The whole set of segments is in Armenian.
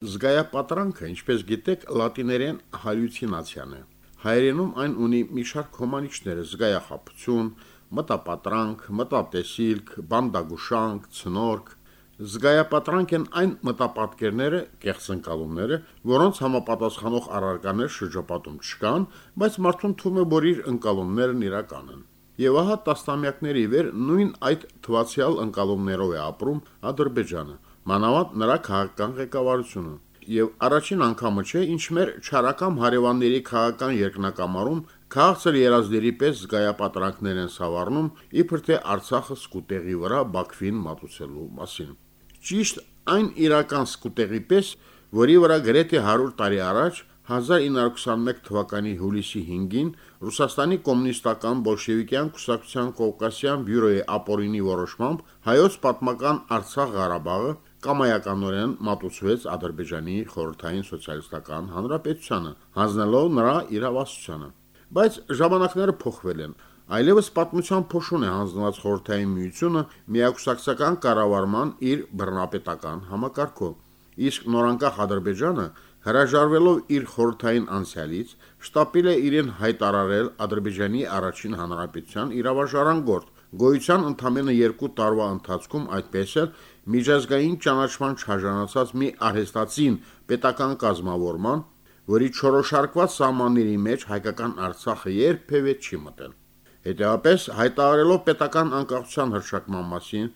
Զգայապատրանքը, ինչպես գիտեք, լատիներեն հալյուցինացիան է։ Հայերենում այն ունի մի շարք հոմանիշներ՝ զգայախապություն, մտապատրանք, մտատեսիլք, բանդագուշանք, ցնորք։ Զգայապատրանք են այն մտապատկերները, կեղծ ընկալումները, որոնց համապատասխանող առարկաներ շրջապատում չկան, բայց մարդուն թվում է, որ իր ընկալումներն իրական են։ Եվ ահա տասնամյակների վեր նույն այդ թվացial ընկալումներով է ապրում Ադրբեջանը մանավանդ նրա քաղաքական ղեկավարությունը։ Եվ առաջին անգամը չէ, ինչ մեր չարակամ հարևանների քաղաքական երկնակամարում քաղցր երազների պես զգայապատրանքներ են սավառնում, իբր թե Արցախը սկուտեղի վրա Բաքվին մատուցելու մասին։ Ճիշտ այն իրական սկուտեղի պես, որի վրա գրեթե 100 տարի առաջ 1921 թվականի հուլիսի 5-ին Ռուսաստանի կոմունիստական բոլշևիկյան կուսակցության Կովկասյան բյուրոյի ապօրինի որոշմամբ հայոց պատմական Արցախ Ղարաբաղը կամայականորեն մատուցվեց Ադրբեջանի խորհրդային սոցիալիստական հանրապետությանը, հանձնելով նրա իրավասությանը։ Բայց ժամանակները փոխվել են։ Այլևս պատմության փոշուն է հանձնված խորհրդային միությունը միակուսակցական կառավարման իր բռնապետական համակարգով։ Իսկ նորանկախ Ադրբեջանը հրաժարվելով իր խորհրդային անցյալից, շտապել է իրեն հայտարարել Ադրբեջանի առաջին հանրապետության իրավաժարանգորդ, գոյության ընդամենը երկու տարվա ընթացքում այդպես էլ միջազգային ճանաչման չարժանացած մի արհեստացին պետական կազմավորման, որի չորոշարկված սահմանների մեջ հայկական Արցախը երբևէ չի մտել։ Հետևաբար հայտարարելով պետական անկախության հրշակման մասին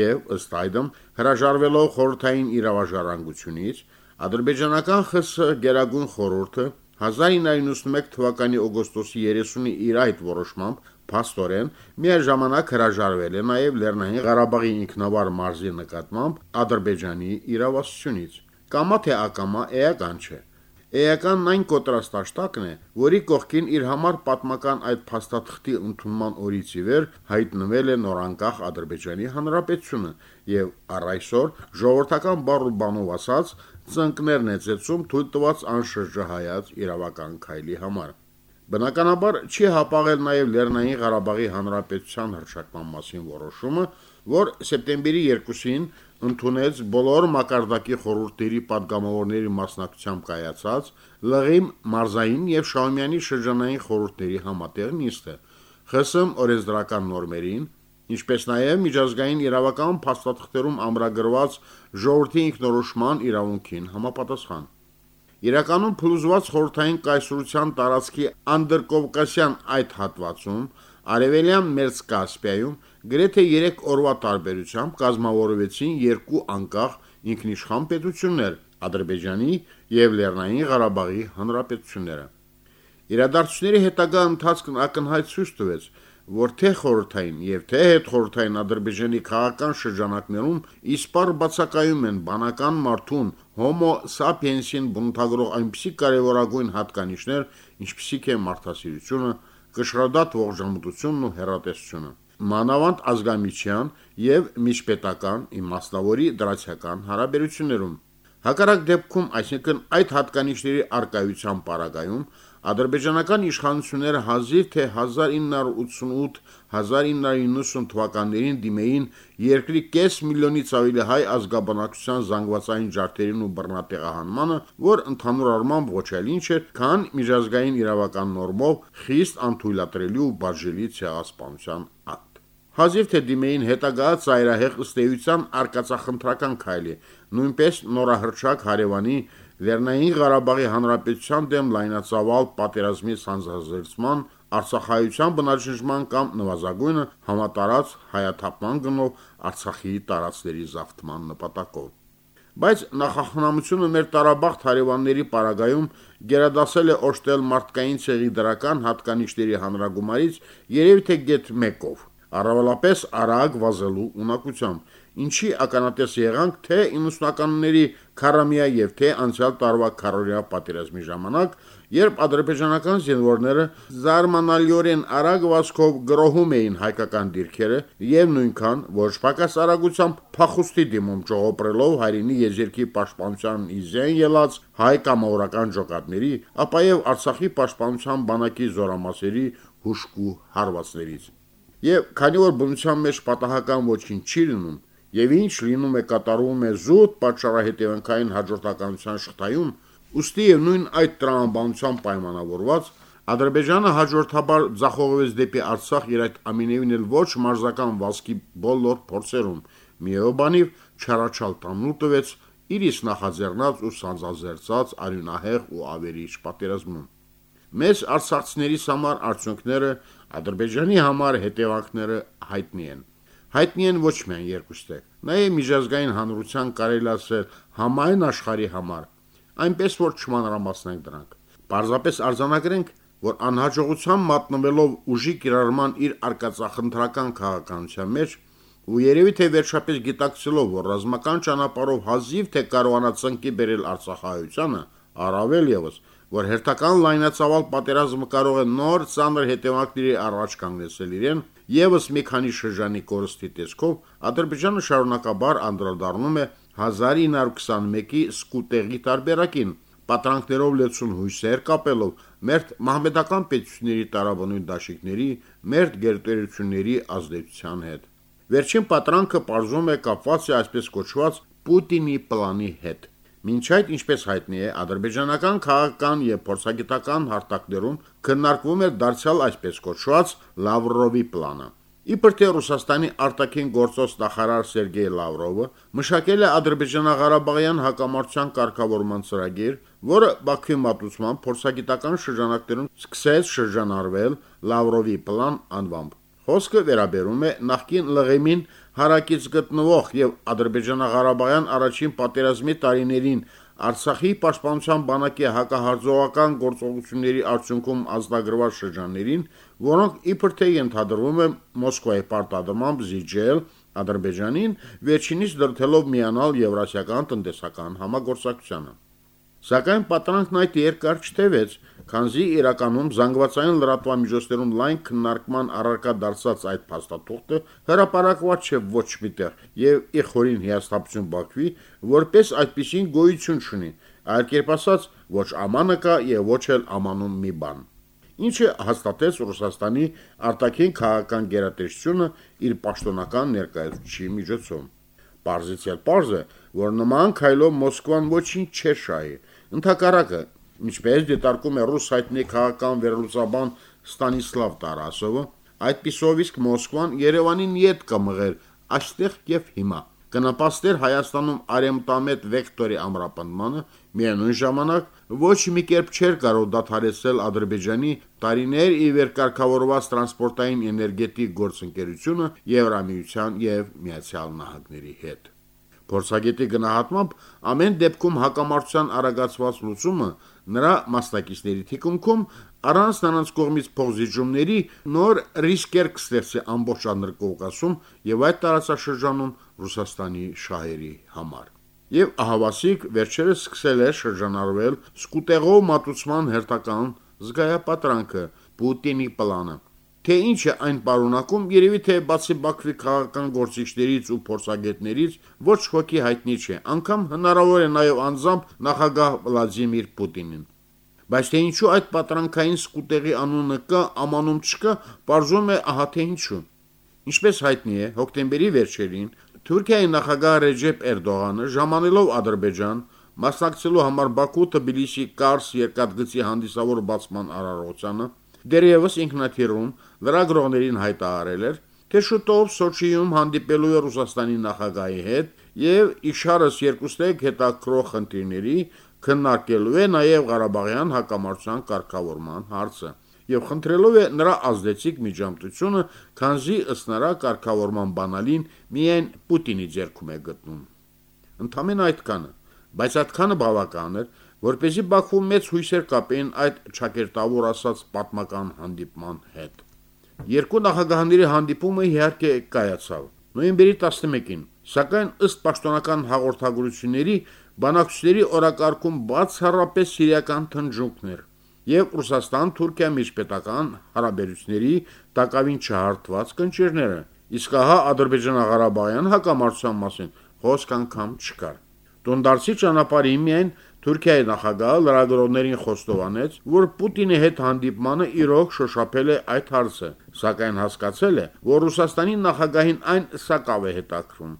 եւ ըստ այդմ հրաժարվելով խորհրդային իրավաժարանգությունից, ադրբեջանական ԽՍՀ Գերագույն խորհուրդը 1991 թվականի օգոստոսի 30-ի իր այդ որոշմամբ փաստորեն միաժամանակ հրաժարվել է նաև Լեռնային Ղարաբաղի ինքնավար մարզի նկատմամբ Ադրբեջանի իրավասությունից։ Կամա թե ակամա էական չէ։ Էականն այն կոտրաստաշտակն է, որի կողքին իր համար պատմական այդ փաստաթղթի ընդունման օրից ի վեր հայտնվել է նորանկախ Ադրբեջանի Հանրապետությունը եւ առ այսօր ժողովրդական բառ ու բանով ասած ծնկներն է ծեցում թույլ տված անշրջահայաց իրավական քայլի համար։ Բնականաբար չի հապաղել նաև Լեռնային Ղարաբաղի Հանրապետության հրշակման մասին որոշումը, որ սեպտեմբերի 2-ին ընդունեց բոլոր մակարդակի խորհուրդների падգամավորների մասնակցությամբ կայացած լղիմ մարզային եւ շաումյանի շրջանային խորհուրդների համատեղ նիստը ԽՍՀՄ օրենսդրական նորմերին ինչպես նաև միջազգային իրավական փաստաթղթերում ամրագրված ժողովրդի ինքնորոշման իրավունքին համապատասխան Իրականում փլուզված խորհրդային կայսրության տարածքի անդրկովկասյան այդ հատվածում Արևելյան Մերձկասպիայում գրեթե 3 օրվա տարբերությամբ կազմավորվեցին երկու անկախ ինքնիշխան պետություններ՝ Ադրբեջանի եւ Լեռնային Ղարաբաղի հանրապետությունները։ Իրադարձությունների հետագա ընթացքն ակնհայտ ցույց տվեց, որ թե խորհրդային եւ թե հետխորհրդային Ադրբեջանի քաղաքական շրջանակներում իսպար բացակայում են բանական մարդուն հոմո սապիենսին բնութագրող այնպիսի կարևորագույն հատկանիշներ, ինչպիսիք է մարդասիրությունը, կշռադատ ողջամտությունն ու հերատեսությունը մանավանդ ազգամիչյան եւ միջպետական իմաստնավորի դրացիական հարաբերություններում Հակառակ դեպքում, այսինքն այդ հատկանիշների արկայության պարագայում, ադրբեջանական իշխանությունները հազիվ թե 1988-1990 թվականներին դիմեին երկրի կես միլիոնից ավելի հայ ազգաբնակչության զանգվածային ջարդերին ու բռնատեղահանմանը, որ ընդհանուր առմամբ ոչ այլ ինչ էր, քան միջազգային իրավական նորմով խիստ անթույլատրելի ու բաժելի ցեղասպանության ակտ։ Հազիվ թե դիմեին հետագա ծայրահեղ ըստեյության արկածախնդրական քայլի, նույնպես նորահրճակ հարևանի Լեռնային Ղարաբաղի Հանրապետության դեմ լայնածավալ պատերազմի սանձազերծման, Արցախայության բնաջնջման կամ նվազագույնը համատարած հայաթափման գնով Արցախի տարածքների զավթման նպատակով։ Բայց նախախնամությունը մեր տարաբախտ հարևանների պարագայում գերադասել է օշտել մարդկային ցեղի դրական հատկանիշների հանրագումարից երևի թե գետ 1-ով առավելապես արագ վազելու ունակությամբ, ինչի ականատես եղանք թե 90-ականների քարամիա եւ թե անցյալ տարվա քարորիա պատերազմի ժամանակ, երբ ադրբեջանական զինվորները զարմանալիորեն արագ վազքով գրոհում էին հայկական դիրքերը եւ նույնքան ոչ պակաս արագությամբ փախուստի դիմում ճողոպրելով հայրենի եզերքի պաշտպանության իզեն ելած հայ կամավորական ջոկատների, ապա եւ Արցախի պաշտպանության բանակի զորամասերի հուշկու հարվածներից։ Եվ քանի որ բնության մեջ պատահական ոչինչ չի լինում, եւ ինչ լինում է կատարվում է զուտ պատճառահետևանքային հաջորդականության շղթայում, ուստի եւ նույն այդ տրամաբանության պայմանավորված Ադրբեջանը հաջորդաբար ձախողվեց դեպի Արցախ իր այդ ամենևին էլ ոչ մարզական վասկի բոլոր փորձերում։ Միոբանիվ չարաչալ տանու տվեց իր իսկ նախաձեռնած ու սանձազերծած արյունահեղ ու ավերիչ պատերազմում։ Մեծ արցախցիների համար արդյունքները Ադրբեջանի համար հետևանքները հայտնի են։ Հայտնի են ոչ միայն երկուստեք, նաև միջազգային հանրության կարելի ասել համայն աշխարհի համար, այնպես որ չմանրամասնենք դրանք։ Պարզապես արձանագրենք, որ անհաջողության մատնվելով ուժի կիրառման իր արկածախնդրական քաղաքականության մեջ ու երևի թե վերջապես գիտակցելով, որ ռազմական ճանապարհով հազիվ թե կարողանա ծնկի բերել Արցախայությանը, առավել եւս, որ հերթական լայնածավալ պատերազմը կարող է նոր ծանր հետևանքների առաջ կանգնեցել իրեն, եւս մի քանի շրջանի կորստի տեսքով Ադրբեջանը շարունակաբար անդրադառնում է 1921-ի սկուտեղի տարբերակին, պատրանքներով լեցուն հույսեր կապելով մերթ մահմեդական պետությունների տարաբնույթ դաշիկների, մերթ գերտերությունների ազդեցության հետ։ Վերջին պատրանքը պարզում է կապված է այսպես կոչված Պուտինի պլանի հետ։ Մինչ այդ, ինչպես հայտնի է, ադրբեջանական քաղաքական եւ փորձագիտական հարթակներում քննարկվում էր դարձյալ այսպես կոչված Լավրովի պլանը։ Իբր թե Ռուսաստանի արտաքին գործոս նախարար Սերգեյ Լավրովը մշակել է Ադրբեջանա-Ղարաբաղյան հակամարտության կարգավորման ծրագիր, որը Բաքվի մատուցման փորձագիտական շրջանակներում սկսեց շրջանառվել Լավրովի պլան անվամբ։ Խոսքը վերաբերում է նախկին լղեմին հարակից գտնվող եւ Ադրբեջանա-Ղարաբաղյան առաջին պատերազմի տարիներին Արցախի պաշտպանության բանակի հակահարձողական գործողությունների արդյունքում ազդագրված շրջաններին, որոնք իբր թե ենթադրվում է Մոսկվայի պարտադրմամբ զիջել Ադրբեջանին, վերջինիս դրթելով միանալ Եվրասիական տնտեսական համագործակցությանը։ Սակայն պատրանքն այդ երկար չտևեց, քանզի իրականում զանգվածային լրատվամիջոցներում լայն քննարկման առարկա դարձած այդ փաստաթուղթը հրապարակված չէ ոչ միտեղ եւ ի խորին հիաստապություն Բաքվի, որպես այդպեսին գոյություն չունի, այլ կերպ ասած ոչ ամանը կա եւ ոչ էլ ամանում մի բան ինչը հաստատեց Ռուսաստանի արտաքին քաղաքական գերատեսչությունը իր պաշտոնական ներկայացուցիչի միջոցով։ Պարզից էլ պարզ է, որ նման քայլով Մոսկվան ոչինչ չէ շահի, Ընթակարակը, ինչպես դիտարկում է ռուս հայտնի քաղաքական վերլուծաբան Ստանիսլավ Տարասովը, այդպիսով իսկ Մոսկվան Երևանին յետ կմղեր այստեղ եւ հիմա կնպաստեր Հայաստանում արեմտամետ վեկտորի ամրապնդմանը, միևնույն ժամանակ ոչ մի կերպ չէր կարող դադարեցնել Ադրբեջանի տարիներ ի վեր կարգավորված տրանսպորտային էներգետիկ գործընկերությունը Եվրամիության եւ Միացյալ Նահանգների հետ։ Փորձագետի գնահատմամբ ամեն դեպքում հակամարտության արագացված լուծումը նրա մասնակիցների թիկունքում առանց նրանց կողմից փոխզիջումների նոր ռիսկեր կստեղծի ամբողջ Անդրկովկասում եւ այդ տարածաշրջանում Ռուսաստանի շահերի համար։ Եվ ահավասիկ վերջերս սկսել է շրջանառվել սկուտեղով մատուցման հերթական զգայապատրանքը Պուտինի պլանը Թե ինչ է այն պարունակում, երևի թե բացի Բաքվի քաղաքական գործիչներից ու փորձագետներից ոչ ոքի հայտնի չէ, անկամ հնարավոր է նաև անձամբ նախագահ Վլադիմիր Պուտինին։ Բայց թե ինչու այդ պատրանքային սկուտեղի անունը կա, ամանում չկա, բարձում է ահա թե ինչու։ Ինչպես հայտնի է, հոկտեմբերի վերջերին Թուրքիայի նախագահ Ռեջեփ Էրդողանը ժամանելով Ադրբեջան մասնակցելու համար Բաքու Թբիլիսի Կարս երկաթգծի հանդիսավոր բացման արարողությանը Դերևս ինքնաթիռում լրագրողներին հայտարարել էր, թե շուտով Սոչիում հանդիպելու է Ռուսաստանի նախագահի հետ եւ իշարս երկուստեք հետաքրող խնդիրների քննարկելու է նաեւ Ղարաբաղյան հակամարտության կարգավորման հարցը եւ խնդրելով է նրա ազդեցիկ միջամտությունը, քանզի ըստ նրա կարգավորման բանալին միայն Պուտինի ձեռքում է գտնում։ Ընդամենը այդքանը, բայց այդքանը բավական էր, որ เป զի Բաքվում մեծ հույսեր կապեին այդ ճակերտավոր ասած պատմական հանդիպման հետ։ Երկու նախագահների հանդիպումը իհարկե կայացավ նոյեմբերի 11-ին, սակայն ըստ պաշտոնական հաղորդագրությունների բանակցությունների օրակարգում բացառապես սիրիական թնջունքներ եւ Ռուսաստան-Թուրքիա միջպետական հարաբերությունների տակավին չհարթված կնճիռները, իսկ ահա Ադրբեջան-Ղարաբաղյան հակամարտության մասին խոսք անգամ չկար։ Տոնդարցի ճանապարհի միայն Թուրքիայի նախագահը լրագրողներին խոստովանեց, որ Պուտինի հետ հանդիպմանը իրոք շոշափել է այդ հարցը, սակայն հասկացել է, որ Ռուսաստանի նախագահին այն սակավ է հետաքրում։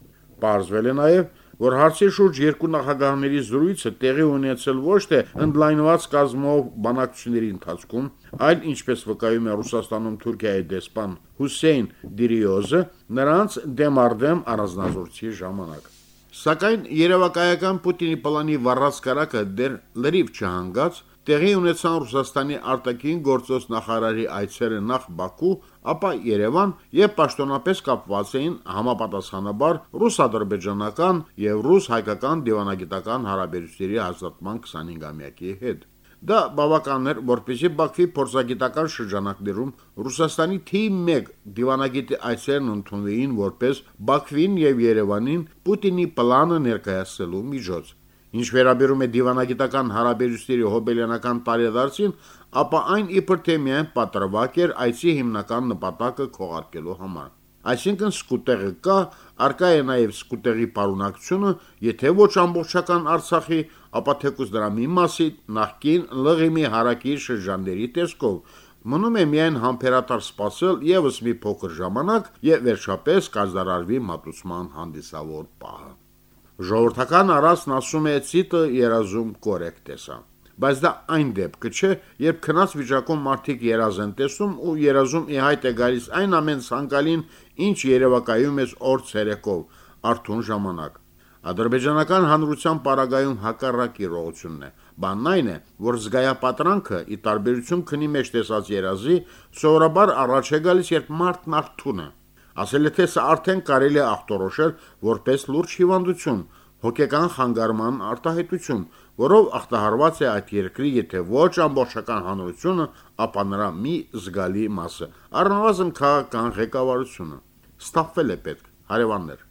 Պարզվել է նաև, որ հարցի շուրջ երկու նախագահների զրույցը տեղի ունեցել ոչ թե ընդլայնված կազմով բանակցությունների ընթացքում, այլ ինչպես վկայում է Ռուսաստանում Թուրքիայի դեսպան Հուսեյն Դիրիոզը, նրանց դեմարդեմ առանձնազորցի ժամանակ։ Սակայն երևակայական Պուտինի պլանի վառած կարակը դեռ լրիվ չհանգած տեղի ունեցան Ռուսաստանի արտաքին գործոս նախարարի այցերը նախ Բաքու, ապա Երևան եւ պաշտոնապես կապված էին համապատասխանաբար ռուս-ադրբեջանական եւ ռուս-հայկական դիվանագիտական հարաբերությունների հաստատման 25-ամյակի հետ։ Դա բավական էր, որպեսզի Բաքվի փորձագիտական շրջանակներում Ռուսաստանի թիվ 1 դիվանագետի այցերն ընդունվեին որպես Բաքվին եւ Երևանին Պուտինի պլանը ներկայացնելու միջոց։ Ինչ վերաբերում է դիվանագիտական հարաբերությունների հոբելյանական տարեդարձին, ապա այն իբր թե միայն պատրվակ էր այցի հիմնական նպատակը քողարկելու համար։ Այսինքն սկուտեղը կա, արկա է նաև սկուտեղի պարունակությունը, եթե ոչ ամբողջական Արցախի, ապա թեկուզ դրա մի մասի նախկին լղիմի հարակի շրջանների տեսքով մնում է միայն համբերատար սпасել եւս մի փոքր ժամանակ եւ վերջապես կազդարարվի մատուցման հանդիսավոր պահը։ Ժողովրդական առածն ասում է ցիտը երազում կորեկտ է սա։ Բայց դա այն դեպքը չէ, երբ քնած վիճակում մարդիկ երազ են տեսում ու երազում ի հայտ է գալիս այն ամեն ցանկալին, ինչ երևակայում է օր ցերեկով, արթուն ժամանակ։ Ադրբեջանական հանրության պարագայում հակառակ իրողությունն է։ Բանն այն է, որ զգայապատրանքը՝ ի տարբերություն քնի մեջ տեսած երազի, սովորաբար առաջ է գալիս, երբ մարդն արթուն է։ Ասել է թե սա արդեն կարելի է ախտորոշել որպես լուրջ հիվանդություն, հոգեկան խանգարման արտահայտություն, որով ախտահարված է այդ երկրի եթե ոչ ամբողջական հանրությունը, ապա նրա մի զգալի մասը, առնվազն քաղաքական ղեկավարությունը։ Ստապվել է պետք, հարևաններ։